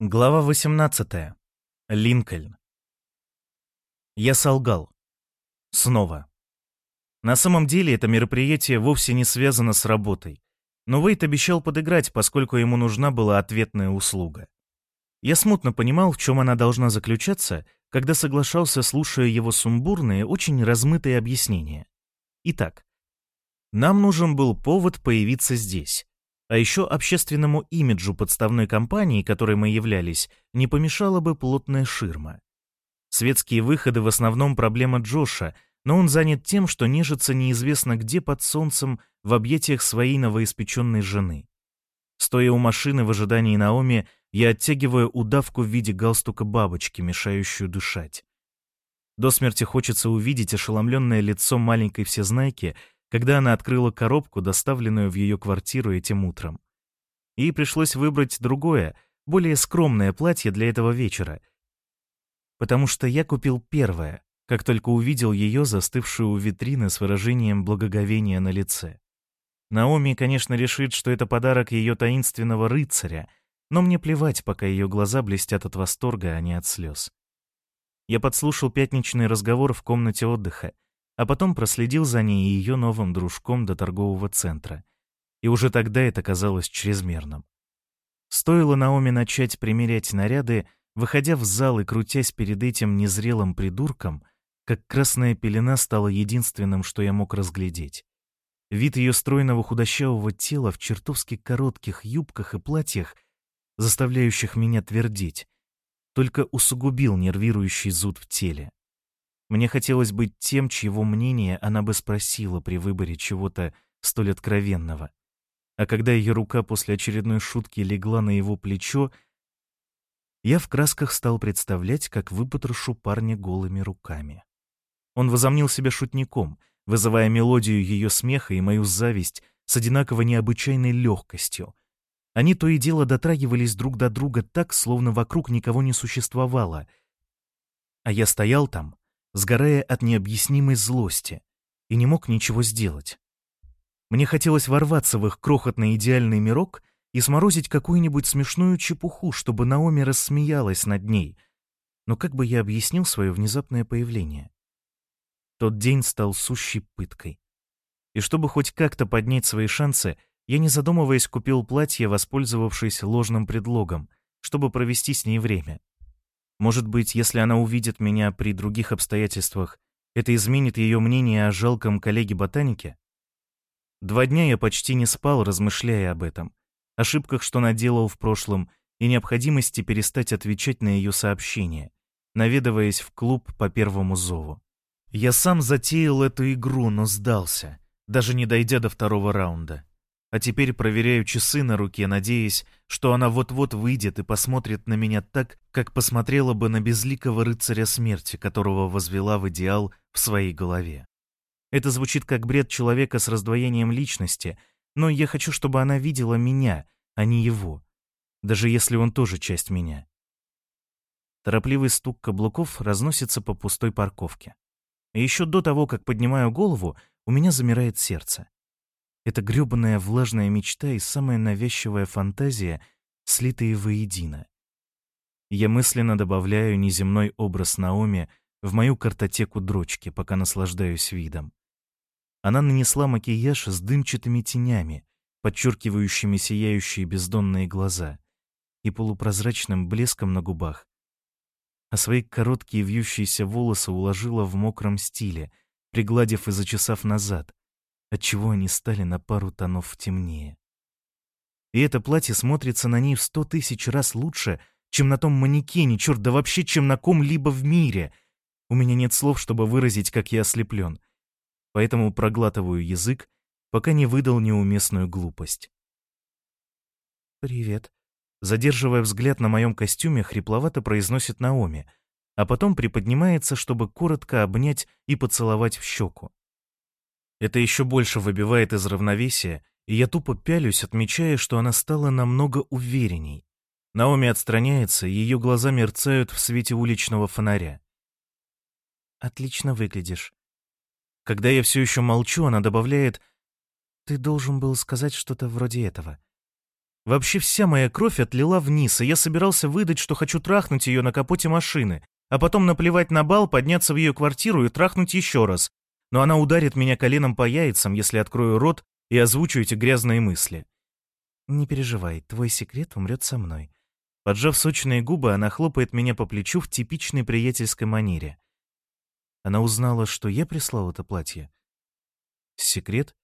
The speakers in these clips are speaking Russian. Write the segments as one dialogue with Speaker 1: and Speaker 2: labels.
Speaker 1: Глава 18. Линкольн. Я солгал. Снова. На самом деле это мероприятие вовсе не связано с работой. Но Уэйт обещал подыграть, поскольку ему нужна была ответная услуга. Я смутно понимал, в чем она должна заключаться, когда соглашался, слушая его сумбурные, очень размытые объяснения. Итак, нам нужен был повод появиться здесь. А еще общественному имиджу подставной компании, которой мы являлись, не помешала бы плотная ширма. Светские выходы в основном проблема Джоша, но он занят тем, что нежится неизвестно где под солнцем в объятиях своей новоиспеченной жены. Стоя у машины в ожидании Наоми, я оттягиваю удавку в виде галстука бабочки, мешающую дышать. До смерти хочется увидеть ошеломленное лицо маленькой всезнайки — когда она открыла коробку, доставленную в ее квартиру этим утром. Ей пришлось выбрать другое, более скромное платье для этого вечера, потому что я купил первое, как только увидел ее, застывшую у витрины с выражением благоговения на лице. Наоми, конечно, решит, что это подарок ее таинственного рыцаря, но мне плевать, пока ее глаза блестят от восторга, а не от слез. Я подслушал пятничный разговор в комнате отдыха, а потом проследил за ней и ее новым дружком до торгового центра. И уже тогда это казалось чрезмерным. Стоило Наоми начать примерять наряды, выходя в зал и крутясь перед этим незрелым придурком, как красная пелена стала единственным, что я мог разглядеть. Вид ее стройного худощавого тела в чертовски коротких юбках и платьях, заставляющих меня твердить, только усугубил нервирующий зуд в теле. Мне хотелось быть тем, чьего мнения она бы спросила при выборе чего-то столь откровенного. А когда ее рука после очередной шутки легла на его плечо, я в красках стал представлять, как выпотрошу парня голыми руками. Он возомнил себя шутником, вызывая мелодию ее смеха и мою зависть с одинаково необычайной легкостью. Они то и дело дотрагивались друг до друга так, словно вокруг никого не существовало. А я стоял там, сгорая от необъяснимой злости, и не мог ничего сделать. Мне хотелось ворваться в их крохотный идеальный мирок и сморозить какую-нибудь смешную чепуху, чтобы Наоми рассмеялась над ней. Но как бы я объяснил свое внезапное появление? Тот день стал сущей пыткой. И чтобы хоть как-то поднять свои шансы, я, не задумываясь, купил платье, воспользовавшись ложным предлогом, чтобы провести с ней время. Может быть, если она увидит меня при других обстоятельствах, это изменит ее мнение о жалком коллеге-ботанике? Два дня я почти не спал, размышляя об этом, ошибках, что наделал в прошлом, и необходимости перестать отвечать на ее сообщения, наведываясь в клуб по первому зову. Я сам затеял эту игру, но сдался, даже не дойдя до второго раунда. А теперь проверяю часы на руке, надеясь, что она вот-вот выйдет и посмотрит на меня так, как посмотрела бы на безликого рыцаря смерти, которого возвела в идеал в своей голове. Это звучит как бред человека с раздвоением личности, но я хочу, чтобы она видела меня, а не его, даже если он тоже часть меня. Торопливый стук каблуков разносится по пустой парковке. И еще до того, как поднимаю голову, у меня замирает сердце. Это грёбаная влажная мечта и самая навязчивая фантазия, слитые воедино. Я мысленно добавляю неземной образ Наоми в мою картотеку дрочки, пока наслаждаюсь видом. Она нанесла макияж с дымчатыми тенями, подчеркивающими сияющие бездонные глаза, и полупрозрачным блеском на губах, а свои короткие вьющиеся волосы уложила в мокром стиле, пригладив и зачесав назад, отчего они стали на пару тонов темнее. И это платье смотрится на ней в сто тысяч раз лучше, чем на том манекене, черт, да вообще, чем на ком-либо в мире. У меня нет слов, чтобы выразить, как я ослеплен. Поэтому проглатываю язык, пока не выдал неуместную глупость. «Привет», задерживая взгляд на моем костюме, хрипловато произносит Наоми, а потом приподнимается, чтобы коротко обнять и поцеловать в щеку. Это еще больше выбивает из равновесия, и я тупо пялюсь, отмечая, что она стала намного уверенней. Наоми отстраняется, ее глаза мерцают в свете уличного фонаря.
Speaker 2: отлично выглядишь».
Speaker 1: Когда я все еще молчу, она добавляет
Speaker 2: «Ты должен был сказать что-то вроде этого».
Speaker 1: Вообще вся моя кровь отлила вниз, и я собирался выдать, что хочу трахнуть ее на капоте машины, а потом наплевать на бал, подняться в ее квартиру и трахнуть еще раз. Но она ударит меня коленом по яйцам, если открою рот и озвучу эти грязные мысли.
Speaker 2: «Не переживай, твой секрет умрет со мной».
Speaker 1: Поджав сочные губы, она хлопает меня по плечу в типичной приятельской манере. Она узнала, что я прислал это платье. Секрет?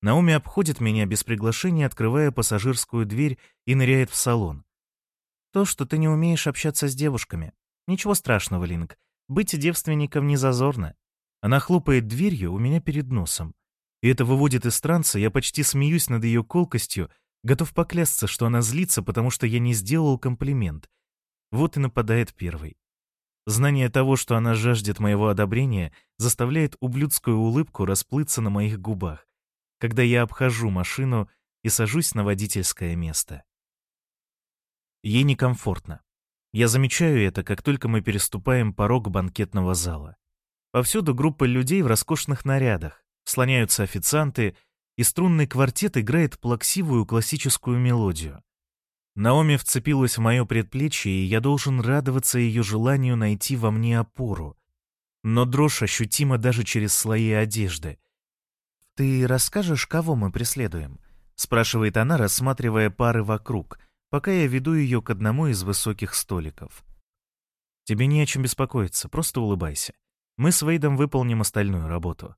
Speaker 1: Наоми обходит меня без приглашения, открывая пассажирскую дверь и ныряет в салон.
Speaker 2: То, что ты не умеешь общаться с девушками. Ничего страшного, Линк. Быть девственником не зазорно.
Speaker 1: Она хлопает дверью у меня перед носом. И это выводит из транса, я почти смеюсь над ее колкостью, готов поклясться, что она злится, потому что я не сделал комплимент. Вот и нападает первый. Знание того, что она жаждет моего одобрения, заставляет ублюдскую улыбку расплыться на моих губах когда я обхожу машину и сажусь на водительское место. Ей некомфортно. Я замечаю это, как только мы переступаем порог банкетного зала. Повсюду группа людей в роскошных нарядах, слоняются официанты, и струнный квартет играет плаксивую классическую мелодию. Наоми вцепилась в мое предплечье, и я должен радоваться ее желанию найти во мне опору. Но дрожь ощутима даже через слои одежды —
Speaker 2: «Ты расскажешь, кого мы преследуем?» — спрашивает она, рассматривая пары вокруг, пока я веду ее к одному из высоких столиков.
Speaker 1: «Тебе не о чем беспокоиться, просто улыбайся. Мы с Вейдом выполним остальную работу».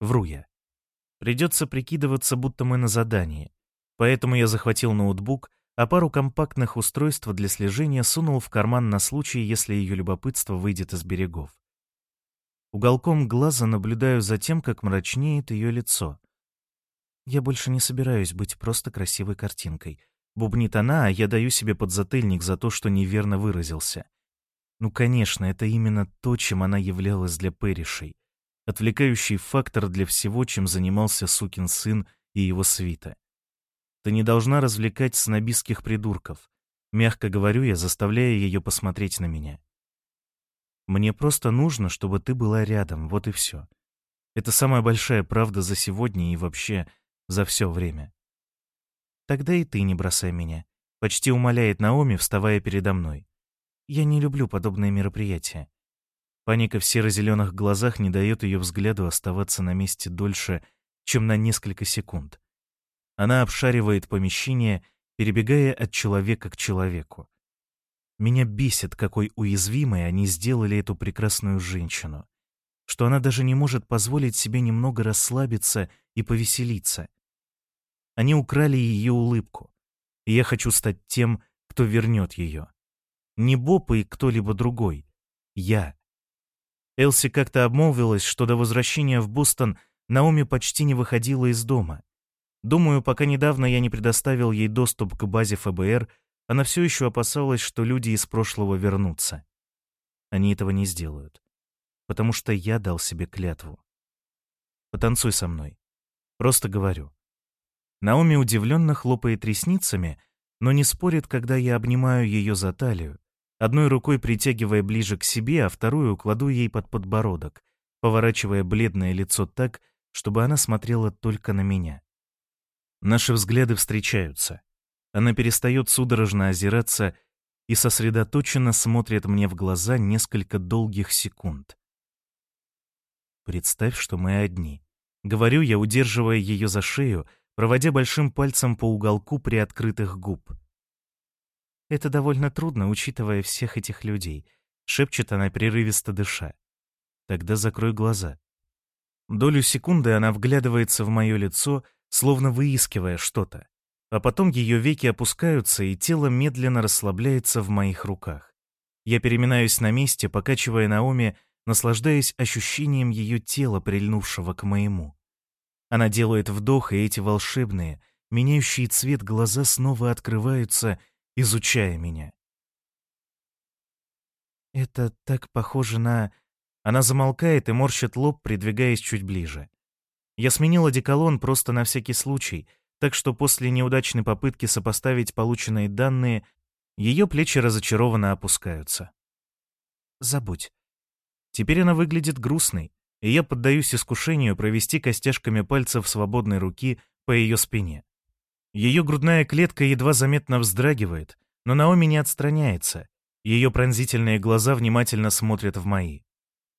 Speaker 1: Вру я. Придется прикидываться, будто мы на задании. Поэтому я захватил ноутбук, а пару компактных устройств для слежения сунул в карман на случай, если ее любопытство выйдет из берегов. Уголком глаза наблюдаю за тем, как мрачнеет ее лицо.
Speaker 2: «Я больше не собираюсь быть просто красивой картинкой», — бубнит она, а я даю себе подзатыльник за то, что неверно выразился.
Speaker 1: Ну, конечно, это именно то, чем она являлась для Пэришей. Отвлекающий фактор для всего, чем занимался сукин сын и его свита. Ты не должна развлекать снобистских придурков. Мягко говорю я, заставляя ее посмотреть на меня. Мне просто нужно, чтобы ты была рядом, вот и все. Это самая большая правда за сегодня и вообще за все время.
Speaker 2: Тогда и ты не бросай меня. Почти умоляет Наоми, вставая передо мной. Я не люблю подобные мероприятия.
Speaker 1: Паника в серо-зеленых глазах не дает ее взгляду оставаться на месте дольше, чем на несколько секунд. Она обшаривает помещение, перебегая от человека к человеку. Меня бесит, какой уязвимой они сделали эту прекрасную женщину, что она даже не может позволить себе немного расслабиться и повеселиться. Они украли ее улыбку, и я хочу стать тем, кто вернет ее. Не Боб и кто-либо другой. Я. Элси как-то обмолвилась, что до возвращения в Бостон Наоми почти не выходила из дома. Думаю, пока недавно я не предоставил ей доступ к базе ФБР она все еще опасалась, что люди из прошлого вернутся. Они этого не сделают, потому что я дал себе клятву. Потанцуй со мной. Просто говорю. Наоми удивленно хлопает ресницами, но не спорит, когда я обнимаю ее за талию, одной рукой притягивая ближе к себе, а вторую кладу ей под подбородок, поворачивая бледное лицо так, чтобы она смотрела только на меня. Наши взгляды встречаются. Она перестает судорожно озираться и сосредоточенно смотрит мне в глаза несколько долгих секунд. Представь, что мы одни. Говорю я, удерживая ее за шею, проводя большим пальцем по уголку приоткрытых губ.
Speaker 2: Это довольно трудно, учитывая всех этих людей, шепчет она прерывисто дыша.
Speaker 1: Тогда закрой глаза. Долю секунды она вглядывается в мое лицо, словно выискивая что-то а потом ее веки опускаются, и тело медленно расслабляется в моих руках. Я переминаюсь на месте, покачивая Наоми, наслаждаясь ощущением ее тела, прильнувшего к моему. Она делает вдох, и эти волшебные, меняющие цвет глаза снова открываются, изучая меня.
Speaker 2: «Это так похоже на...»
Speaker 1: Она замолкает и морщит лоб, придвигаясь чуть ближе. Я сменила деколон просто на всякий случай — так что после неудачной попытки сопоставить полученные данные, ее плечи разочарованно опускаются.
Speaker 2: «Забудь.
Speaker 1: Теперь она выглядит грустной, и я поддаюсь искушению провести костяшками пальцев свободной руки по ее спине. Ее грудная клетка едва заметно вздрагивает, но Наоми не отстраняется. Ее пронзительные глаза внимательно смотрят в мои.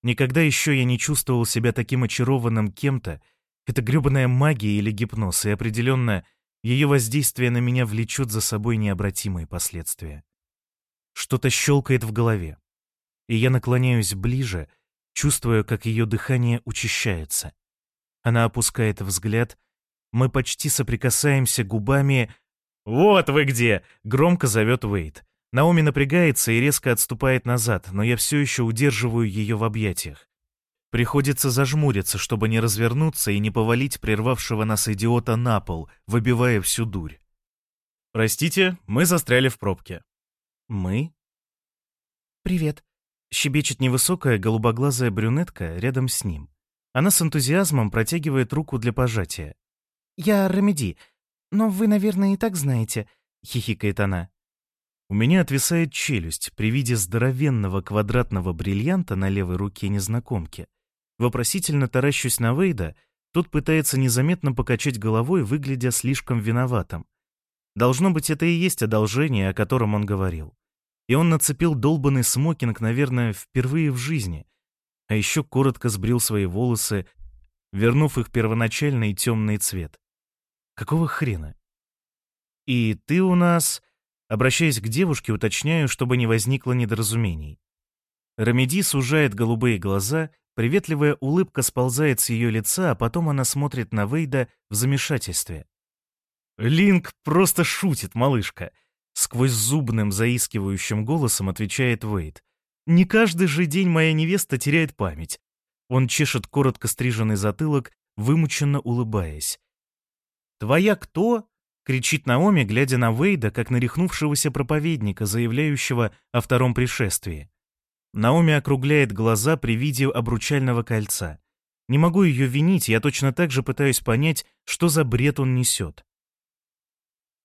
Speaker 1: Никогда еще я не чувствовал себя таким очарованным кем-то. Это грёбаная магия или гипноз, и определенно ее воздействие на меня влечет за собой необратимые последствия. Что-то щелкает в голове, и я наклоняюсь ближе, чувствуя, как ее дыхание учащается. Она опускает взгляд, мы почти соприкасаемся губами. «Вот вы где!» — громко зовет Уэйд. Наоми напрягается и резко отступает назад, но я все еще удерживаю ее в объятиях. Приходится зажмуриться, чтобы не развернуться и не повалить прервавшего нас идиота на пол, выбивая всю дурь. «Простите, мы застряли в пробке». «Мы?» «Привет», — щебечет невысокая голубоглазая брюнетка рядом с ним. Она с энтузиазмом протягивает руку для пожатия. «Я Рамеди, но вы, наверное, и так знаете», — хихикает она. У меня отвисает челюсть при виде здоровенного квадратного бриллианта на левой руке незнакомки. Вопросительно таращусь на Вейда, тот пытается незаметно покачать головой, выглядя слишком виноватым. Должно быть, это и есть одолжение, о котором он говорил. И он нацепил долбанный смокинг, наверное, впервые в жизни. А еще коротко сбрил свои волосы, вернув их первоначальный темный цвет. Какого хрена? И ты у нас... Обращаясь к девушке, уточняю, чтобы не возникло недоразумений. Рамеди сужает голубые глаза, приветливая улыбка сползает с ее лица, а потом она смотрит на Вейда в замешательстве. «Линк просто шутит, малышка», — сквозь зубным заискивающим голосом отвечает Вейд. «Не каждый же день моя невеста теряет память». Он чешет коротко стриженный затылок, вымученно улыбаясь. «Твоя кто?» кричит Наоми, глядя на Вейда, как на рехнувшегося проповедника, заявляющего о втором пришествии. Наоми округляет глаза при виде обручального кольца. Не могу ее винить, я точно так же пытаюсь понять, что за бред он несет.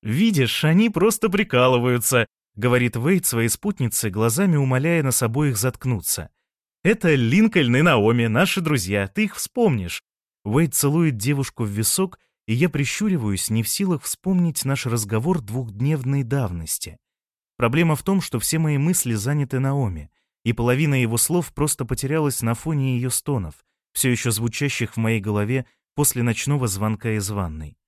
Speaker 1: «Видишь, они просто прикалываются», — говорит Вейд своей спутнице, глазами умоляя нас обоих заткнуться. «Это Линкольн и Наоми, наши друзья, ты их вспомнишь». Вейд целует девушку в висок и я прищуриваюсь, не в силах вспомнить наш разговор двухдневной давности. Проблема в том, что все мои мысли заняты Наоми, и половина его слов просто потерялась на фоне ее стонов, все еще звучащих в моей голове после ночного звонка из ванной.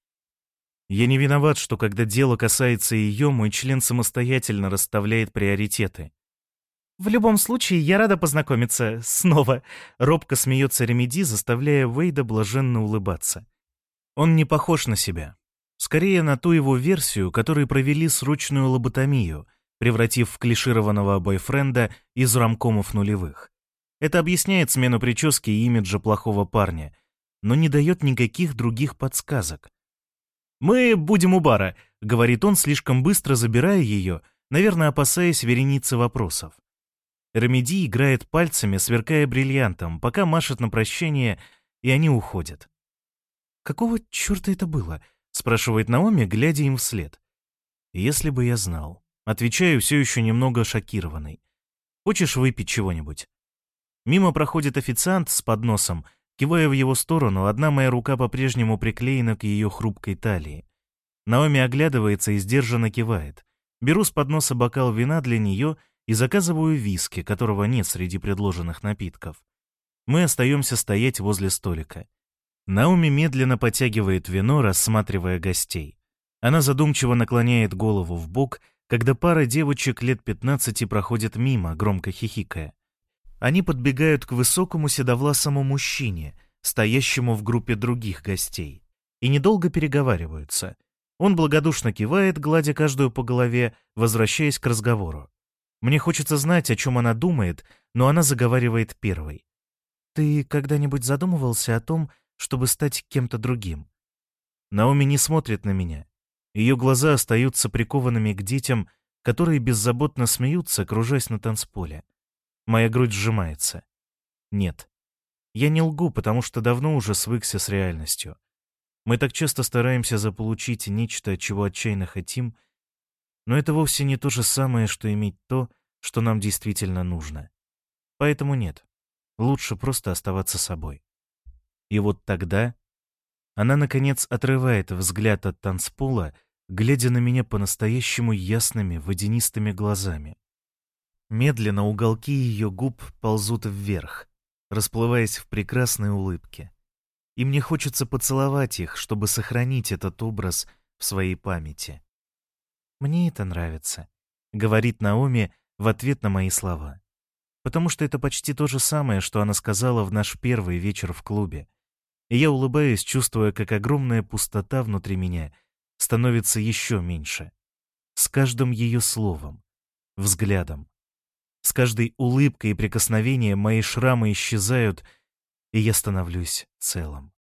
Speaker 1: Я не виноват, что когда дело касается ее, мой член самостоятельно расставляет приоритеты. «В любом случае, я рада познакомиться снова», — робко смеется Ремеди, заставляя Вейда блаженно улыбаться. Он не похож на себя. Скорее на ту его версию, которой провели срочную лоботомию, превратив в клишированного бойфренда из рамкомов нулевых. Это объясняет смену прически и имиджа плохого парня, но не дает никаких других подсказок. «Мы будем у бара», — говорит он, слишком быстро забирая ее, наверное, опасаясь вереницы вопросов. Ремеди играет пальцами, сверкая бриллиантом, пока машет на прощение, и они уходят. «Какого черта это было?» — спрашивает Наоми, глядя им вслед. «Если бы я знал». Отвечаю, все еще немного шокированный. «Хочешь выпить чего-нибудь?» Мимо проходит официант с подносом, кивая в его сторону, одна моя рука по-прежнему приклеена к ее хрупкой талии. Наоми оглядывается и сдержанно кивает. Беру с подноса бокал вина для нее и заказываю виски, которого нет среди предложенных напитков. Мы остаемся стоять возле столика. Науми медленно потягивает вино, рассматривая гостей. Она задумчиво наклоняет голову в бок, когда пара девочек лет 15 проходит мимо, громко хихикая. Они подбегают к высокому седовласому мужчине, стоящему в группе других гостей, и недолго переговариваются. Он благодушно кивает, гладя каждую по голове, возвращаясь к разговору. Мне хочется знать, о чем она думает, но она заговаривает первой. «Ты когда-нибудь задумывался о том, чтобы стать кем-то другим. Наоми не смотрит на меня. Ее глаза остаются прикованными к детям, которые беззаботно смеются, кружась на танцполе. Моя грудь сжимается. Нет. Я не лгу, потому что давно уже свыкся с реальностью. Мы так часто стараемся заполучить нечто, чего отчаянно хотим, но это вовсе не то же самое, что иметь то, что нам действительно нужно. Поэтому нет. лучше просто оставаться собой. И вот тогда она, наконец, отрывает взгляд от танцпола, глядя на меня по-настоящему ясными водянистыми глазами. Медленно уголки ее губ ползут вверх, расплываясь в прекрасной улыбке. И мне хочется поцеловать их, чтобы сохранить этот образ в своей памяти. «Мне это нравится», — говорит Наоми в ответ на мои слова. Потому что это почти то же самое, что она сказала в наш первый вечер в клубе. И я улыбаюсь, чувствуя, как огромная пустота внутри меня становится еще меньше. С каждым ее словом, взглядом, с каждой улыбкой и прикосновением мои шрамы исчезают, и я становлюсь целым.